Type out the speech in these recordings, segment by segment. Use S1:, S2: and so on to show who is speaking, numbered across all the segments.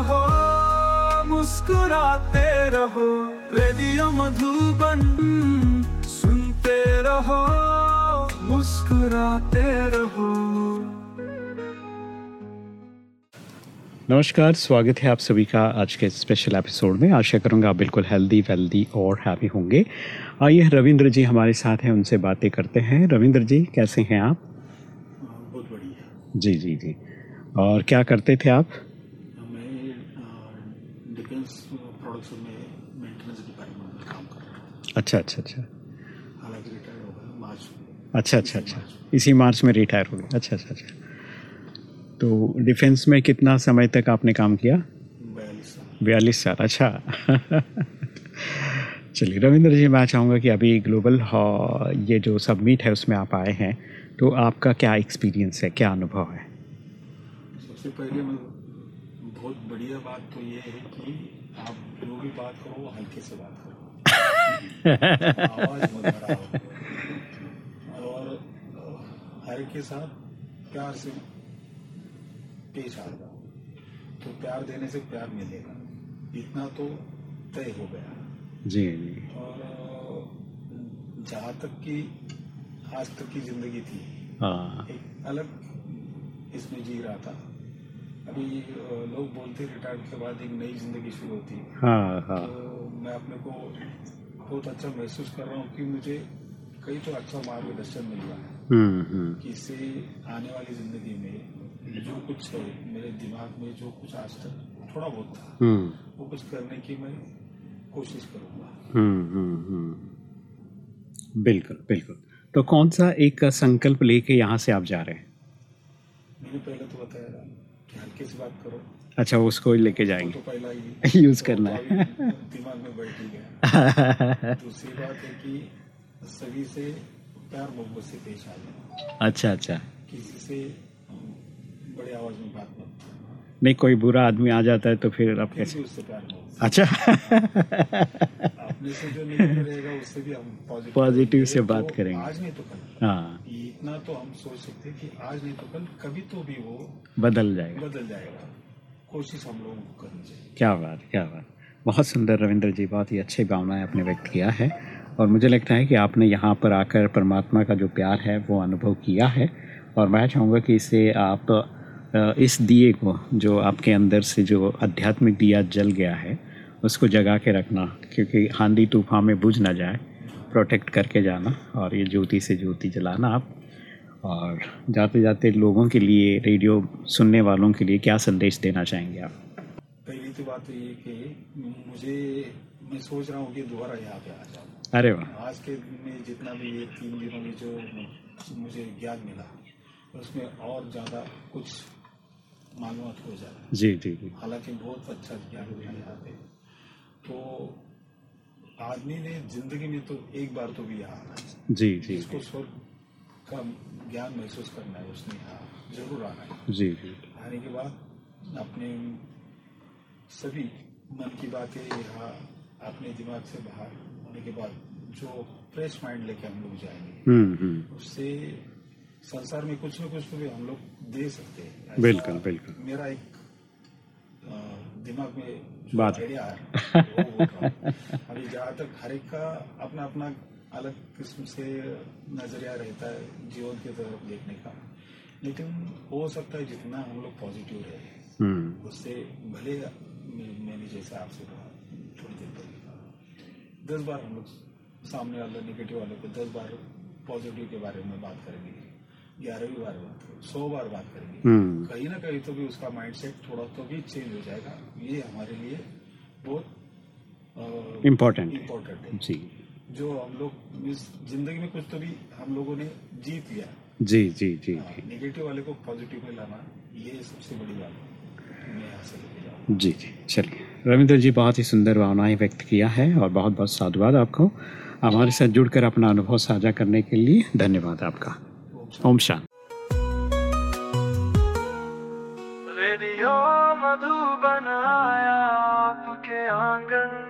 S1: रहो मुस्कुराते रहो रेडियो मधुबन सुनते रहो मुस्कुराते रहो।
S2: नमस्कार स्वागत है आप सभी का आज के स्पेशल एपिसोड में। आशा करूँगा आप बिल्कुल हेल्दी वेल्दी और हैप्पी होंगे। आइए रविंद्र जी हमारे साथ हैं उनसे बातें करते हैं। रविंद्र जी कैसे हैं आप?
S3: बहुत बढ़िया।
S2: जी जी जी। और क्या करते थे आप? अच्छा अच्छा अच्छा।
S3: हालाँकि रिटायर हो गया मार्च
S2: अच्छा अच्छा अच्छा। इसी मार्च में रिटायर हो गए। अच्छा अच्छा अच्छा। तो डिफेंस में कितना समय तक आपने काम किया?
S3: बयालीस साल।
S2: अच्छा। चलिए रविंद्र जी मैं चाहूँगा कि अभी ग्लोबल हॉ- ये जो सबमिट है उसमें आप आए हैं। तो आपका क्या एक्सपीरियंस है? क्या अनुभव है?
S3: सबसे पहले बहुत बढ़िया बात तो ये है कि आप जो भी बात करो हल्के से बात करो। आवाज़ मत बढ़ाओ और हर के साथ प्यार से पेश आ जाओ तो प्यार देने से प्यार मिलेगा इतना तो तय हो गया
S2: जी जी।
S3: और जहाँ तक की आज तक की ज़िंदगी थी
S2: हाँ।
S3: एक अलग इसमें जी रहा था। अभी लोग बोलते रिटायर्ड के बाद एक नई ज़िंदगी शुरू होती है।
S2: हाँ हाँ।
S3: तो मैं अपने को बहुत अच्छा महसूस कर रहा हूँ कि मुझे कई तो अच्छा मार्गदर्शन मिल रहा है।
S2: हम्म हम्म।
S3: कि इससे आने वाली ज़िंदगी में जो कुछ है मेरे दिमाग में जो कुछ आज तक थोड़ा बहुत था
S2: हम्म।
S3: वो कुछ करने की मैं कोशिश करूँगा।
S2: हम्म हम्म हम्म। बिल्कुल बिल्कुल। तो कौन सा एक संकल्प लेके यहाँ से आप जा रहे हैं?
S3: मैंने पहले तो बताया कि हल्के से बात करो।
S2: अच्छा उसको ही लेके जाएँगे।
S3: तो पहला ही
S2: यूज़ करना
S3: तो
S2: है
S3: दिमाग में बैठ ही दूसरी बात है कि सभी से प्यार मोहब्बत से पेश आ
S2: अच्छा अच्छा।
S3: किसी से बड़े आवाज़ में बात मत
S2: नहीं कोई बुरा आदमी आ जाता है तो फिर आप कैसे?
S3: उससे प्यार
S2: अच्छा।
S3: अपने से जो निकल रहेगा उससे भी हम पॉजिटिव
S2: पॉजिटिव से बात
S3: तो
S2: करेंगे।
S3: आज नहीं तो कल।
S2: हाँ।
S3: इतना तो हम सोच सकते हैं कि आज नहीं तो कल कभी तो भी वो
S2: बदल जाएगा।
S3: बदल जाएगा। कोशिश हम लोगों को करनी चाहिए।
S2: क्या बात क्या बात। बहुत सुंदर रविंद्र जी, बहुत ही अच्छी भावनाएँ आपने व्यक्त किया है और मुझे लगता है कि आपने यहाँ पर आकर परमात्मा का जो प्यार है, वो अनुभव किया है और मैं चाहूँगा कि इसे आप इस दिए को, जो आपके अंदर से जो आध्यात्मिक दिया जल गया है, उसको जगा के रखना, क्योंकि आंधी तूफ़ान में बुझ ना जाए, प्रोटेक्ट करके जाना और ये ज्योति से ज्योति जलाना आप और जाते जाते लोगों के लिए रेडियो सुनने वालों के लिए क्या संदेश देना चाहेंगे आप?
S3: पहली तो बात तो ये कि मुझे मैं सोच रहा हूँ कि दोबारा यहाँ पे आ जाऊँ।
S2: अरे वाह।
S3: आज के दिन में जितना भी ये तीन दिनों में जो मुझे ज्ञान मिला उसमें और ज़्यादा कुछ मालूम हो जाए।
S2: जी जी जी।
S3: हालाँकि बहुत अच्छा ज्ञान मिला यहाँ पे। तो आदमी ने ज़िंदगी में तो एक बार तो भी यहाँ आना
S2: जी जी
S3: जिसको स्वर्ग का ज्ञान महसूस करना है उसने यहाँ ज़रूर आना है।
S2: जी जी।
S3: आने के बाद अपने सभी मन की बातें यहाँ अपने दिमाग से बाहर होने के बाद जो फ्रेश माइंड लेके हम लोग जाएँगे
S2: हम्म हम्म।
S3: उससे संसार में कुछ न कुछ तो भी हम लोग दे सकते हैं।
S2: बिल्कुल, बिल्कुल।
S3: मेरा एक दिमाग में
S2: बात है।
S3: आइडिया अभी जहाँ तक हर एक का अपना अपना अलग किस्म से नज़रिया रहता है जीवन की तरफ़ देखने का। लेकिन हो सकता है जितना हम लोग पॉजिटिव रहे
S2: हम्म।
S3: उससे भले मैंने जैसे आपसे कहा थोड़ी देर पहले। कहा दस बार हम लोग सामने वाले निगेटिव वाले को दस बार पॉजिटिव के बारे में बात करेंगे ग्यारहवीं बार बात करेंगे सौ बार बात करेंगे।
S2: हम्म।
S3: कहीं ना कहीं तो भी उसका माइंडसेट थोड़ा तो भी चेंज हो जाएगा। ये हमारे लिए बहुत
S2: है।
S3: इम्पोर्टेंट है।
S2: जी।
S3: जो हम लोग इस ज़िंदगी में कुछ तो भी हम लोगों ने जीत लिया।
S2: जी जी जी जी।
S3: नेगेटिव वाले को पॉजिटिव में लाना ये सबसे बड़ी बात है। मैं यहाँ से
S2: जी जी चलिए। रविंद्र जी बहुत ही सुंदर भावनाएँ व्यक्त किया है और बहुत बहुत साधुवाद आपको। हमारे साथ जुड़कर अपना अनुभव साझा करने के लिए धन्यवाद आपका। ओम शांति।
S1: रेडियो मधुबन आया आपके आँगन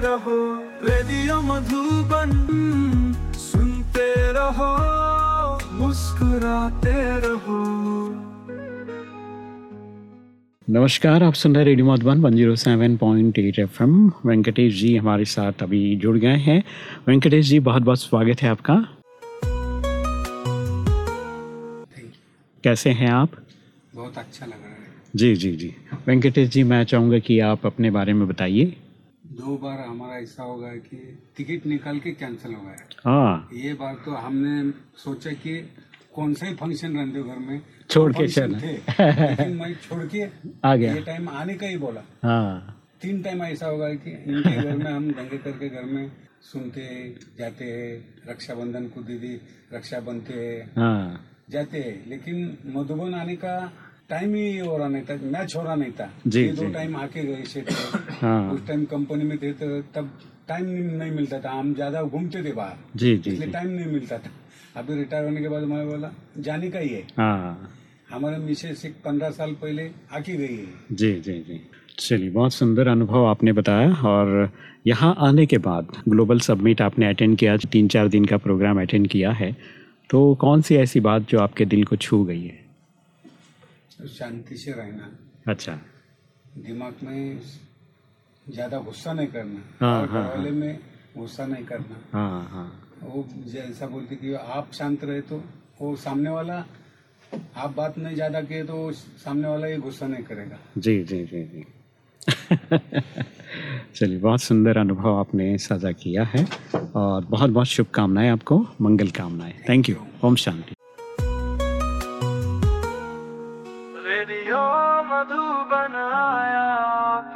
S1: रहो रेडियो मधुबन सुनते रहो मुस्कुराते रहो।
S2: नमस्कार आप सुन रहे हैं radio Madhuban one zero seven point eight F M Venkatesh ji हमारे साथ अभी जुड़ गए हैं। वेंकटेश जी बहुत बहुत स्वागत है आपका। कैसे हैं आप?
S4: बहुत अच्छा लग रहा है।
S2: जी जी जी। वेंकटेश जी मैं चाहूँगा कि आप अपने बारे में बताइए।
S4: दो बार हमारा ऐसा होगा कि टिकट निकाल के कैंसिल हो गया।
S2: हाँ।
S4: ये बार तो हमने सोचा कि कौन सा ही फ़ंक्शन रहते घर में।
S2: छोड़ के
S4: थे। लेकिन मैं छोड़ के
S2: आ गया।
S4: ये टाइम आने का ही बोला।
S2: हाँ।
S4: तीन टाइम ऐसा होगा कि इनके घर में हम दंगे करके घर में सुनते जाते है रक्षाबंधन को दीदी रक्षा बनते है।
S2: हाँ।
S4: जाते है। लेकिन मधुबन आने का टाइम ही हो रहा नहीं था। मैच हो रहा नहीं था।
S2: जी,
S4: ये दो टाइम आके गए
S2: हाँ।
S4: उस टाइम कंपनी में थे तो तब टाइम नहीं मिलता था। हम ज़्यादा घूमते थे बाहर।
S2: जी जी
S4: इसलिए टाइम नहीं मिलता था। अभी रिटायर होने के बाद मैं बोला जाने का ही है।
S2: हाँ।
S4: हमारे मिसेस एक पंद्रह साल पहले आके गई है।
S2: जी जी जी। चलिए बहुत सुंदर अनुभव आपने बताया और यहाँ आने के बाद ग्लोबल सबमिट आपने अटेंड किया तीन चार दिन का प्रोग्राम अटेंड किया है। तो कौन सी ऐसी बात जो आपके दिल को छू गई है?
S4: तो शांति से रहना।
S2: अच्छा।
S4: दिमाग में ज़्यादा गुस्सा नहीं करना।
S2: हाँ, हाँ,
S4: घरवाले में गुस्सा नहीं करना।
S2: हाँ हाँ।
S4: वो जैसा बोलती कि आप शांत रहे तो वो सामने वाला आप बात नहीं ज़्यादा किए तो सामने वाला ये गुस्सा नहीं करेगा।
S2: जी जी जी जी। चलिए बहुत सुंदर अनुभव आपने साझा किया है और बहुत बहुत शुभकामनाएँ आपको मंगल कामनाएँ। थैंक यू ओम शांति।
S1: रेडियो मधुबन आया आपके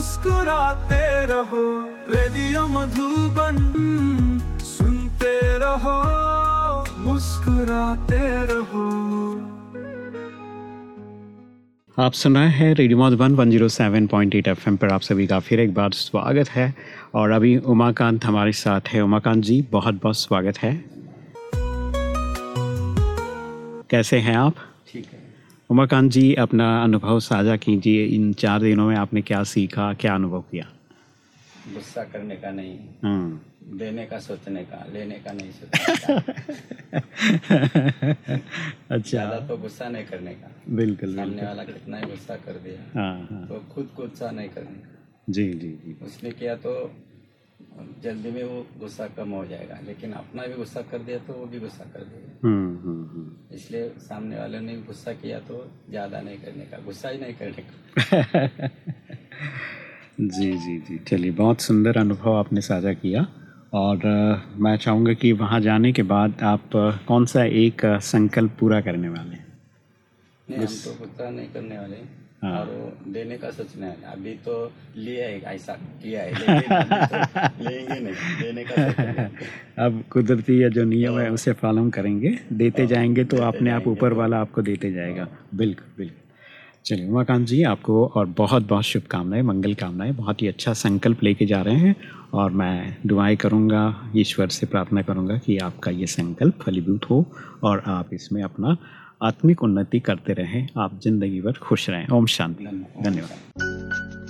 S1: मुस्कुराते रहो रेडियो मधुबन सुनते रहो मुस्कुराते रहो।
S2: आप सुन रहे हैं रेडियो मधुबन 107.8 एफएम पर आप सभी का फिर एक बार स्वागत है। और अभी उमाकांत हमारे साथ है। उमाकांत जी बहुत बहुत स्वागत है। कैसे हैं आप?
S4: ठीक है।
S2: उमाकांत जी अपना अनुभव साझा कीजिए। इन चार दिनों में आपने क्या सीखा क्या अनुभव किया?
S5: गुस्सा करने का नहीं
S2: हम्म
S5: देने का सोचने का लेने का नहीं सोचने का।
S2: अच्छा।
S5: ज़्यादा तो गुस्सा नहीं करने का।
S2: बिल्कुल।
S5: सामने वाला कितना ही गुस्सा कर दिया।
S2: हाँ हाँ।
S5: तो खुद को गुस्सा नहीं करने का।
S2: जी जी जी।
S5: उसने किया तो जल्दी में वो गुस्सा कम हो जाएगा लेकिन अपना भी गुस्सा कर दिया तो वो भी गुस्सा कर देगा
S2: हम्म हम्म हम्म।
S5: इसलिए सामने वाले ने गुस्सा किया तो ज़्यादा नहीं करने का गुस्सा ही नहीं करने का।
S2: जी जी जी। चलिए बहुत सुंदर अनुभव आपने साझा किया। और अ, मैं चाहूँगा कि वहाँ जाने के बाद आप कौन सा एक संकल्प पूरा करने वाले हैं?
S5: नहीं हम तो गुस्सा नहीं करने वाले।
S2: हाँ।
S5: और वो देने का सोचने है। अभी तो लिया है ऐसा किया है लेकिन तो लेंगे नहीं देने का
S2: अब कुदरती या जो नियम है उसे फॉलो करेंगे। देते जाएँगे तो अपने आप ऊपर वाला आपको देते जाएगा। बिल्कुल बिल्कुल। चलिए उमाकांत जी आपको और बहुत बहुत शुभकामनाएँ मंगल कामनाएँ। बहुत ही अच्छा संकल्प लेके जा रहे हैं और मैं दुआएँ करूँगा ईश्वर से प्रार्थना करूँगा कि आपका ये संकल्प फलीभूत हो और आप इसमें अपना आत्मिक उन्नति करते रहें। आप ज़िंदगी भर खुश रहें। ओम शांति। धन्यवाद।